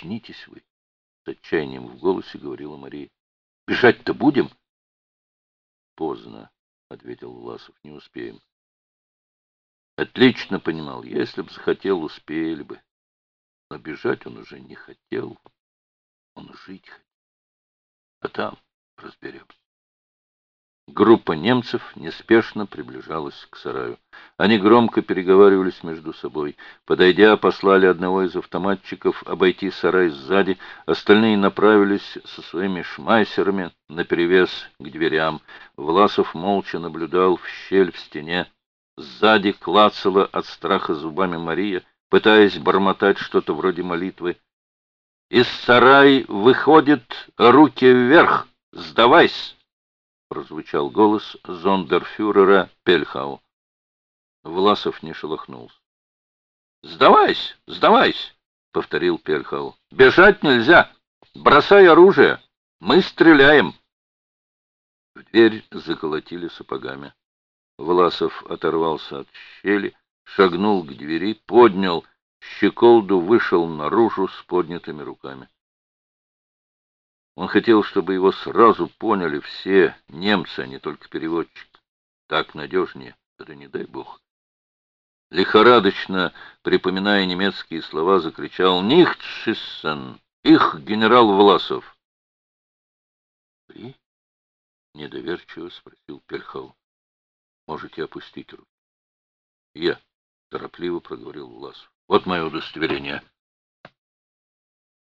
очнитесь вы, — с отчаянием в голосе говорила Мария. Бежать-то будем? Поздно, — ответил Власов, — не успеем. Отлично понимал, если бы захотел, успели бы. Но бежать он уже не хотел. Он жить хотел. А там разберемся. Группа немцев неспешно приближалась к сараю. Они громко переговаривались между собой. Подойдя, послали одного из автоматчиков обойти сарай сзади, остальные направились со своими шмайсерами наперевес к дверям. Власов молча наблюдал в щель в стене. Сзади клацала от страха зубами Мария, пытаясь бормотать что-то вроде молитвы. «Из сарай выходит руки вверх! Сдавайся!» Прозвучал голос зондерфюрера Пельхау. Власов не шелохнулся. «Сдавайся, сдавайся!» — повторил Пельхау. «Бежать нельзя! Бросай оружие! Мы стреляем!» В дверь заколотили сапогами. Власов оторвался от щели, шагнул к двери, поднял щеколду, вышел наружу с поднятыми руками. Он хотел, чтобы его сразу поняли все немцы, а не только переводчик. Так надежнее, это не дай бог. Лихорадочно, припоминая немецкие слова, закричал «Нихтшиссен! Их генерал Власов!» «Вы?» — недоверчиво спросил Пельхау. «Можете опустить руки». «Я», — торопливо проговорил Власов. «Вот мое удостоверение»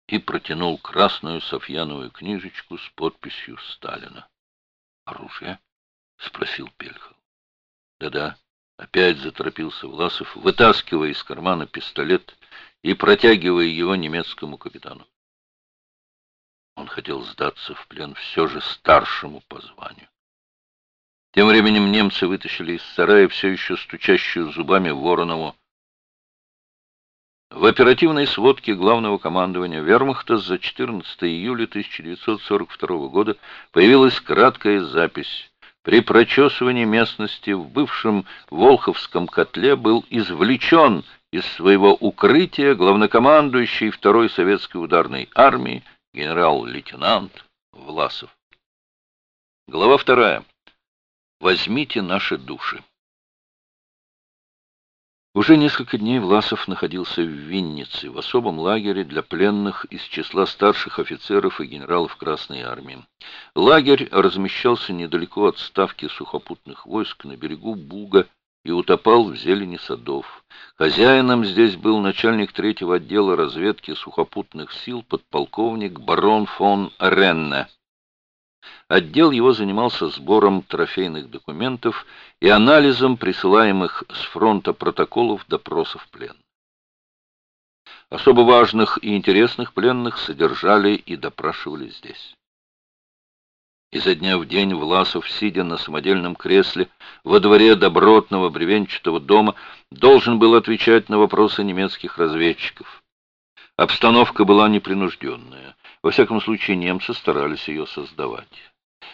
и протянул красную софьяновую книжечку с подписью Сталина. «Оружие?» — спросил Пельхов. «Да-да», — опять заторопился Власов, вытаскивая из кармана пистолет и протягивая его немецкому капитану. Он хотел сдаться в плен все же старшему по званию. Тем временем немцы вытащили из сарая все еще стучащую зубами Воронову в оперативной сводке Главного командования Вермахта за 14 июля 1942 года появилась краткая запись. При прочесывании местности в бывшем Волховском котле был извлечен из своего укрытия главнокомандующий второй советской ударной армии генерал-лейтенант Власов. Глава вторая. Возьмите наши души. Уже несколько дней Власов находился в Виннице, в особом лагере для пленных из числа старших офицеров и генералов Красной Армии. Лагерь размещался недалеко от ставки сухопутных войск на берегу Буга и утопал в зелени садов. Хозяином здесь был начальник третьего отдела разведки сухопутных сил подполковник барон фон Ренне. Отдел его занимался сбором трофейных документов и анализом присылаемых с фронта протоколов допросов пленных. Особо важных и интересных пленных содержали и допрашивали здесь. Изо дня в день Власов, сидя на самодельном кресле во дворе добротного бревенчатого дома, должен был отвечать на вопросы немецких разведчиков. Обстановка была непринужденная. Во всяком случае, немцы старались ее создавать.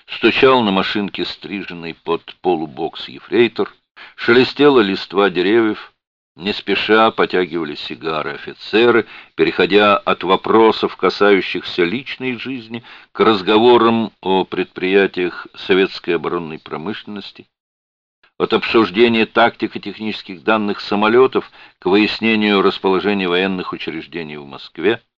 Стучал на машинке стриженный под полубокс ефрейтор, шелестела листва деревьев, не спеша потягивали сигары офицеры, переходя от вопросов, касающихся личной жизни, к разговорам о предприятиях советской оборонной промышленности, от обсуждения тактико-технических данных самолетов к выяснению расположения военных учреждений в Москве,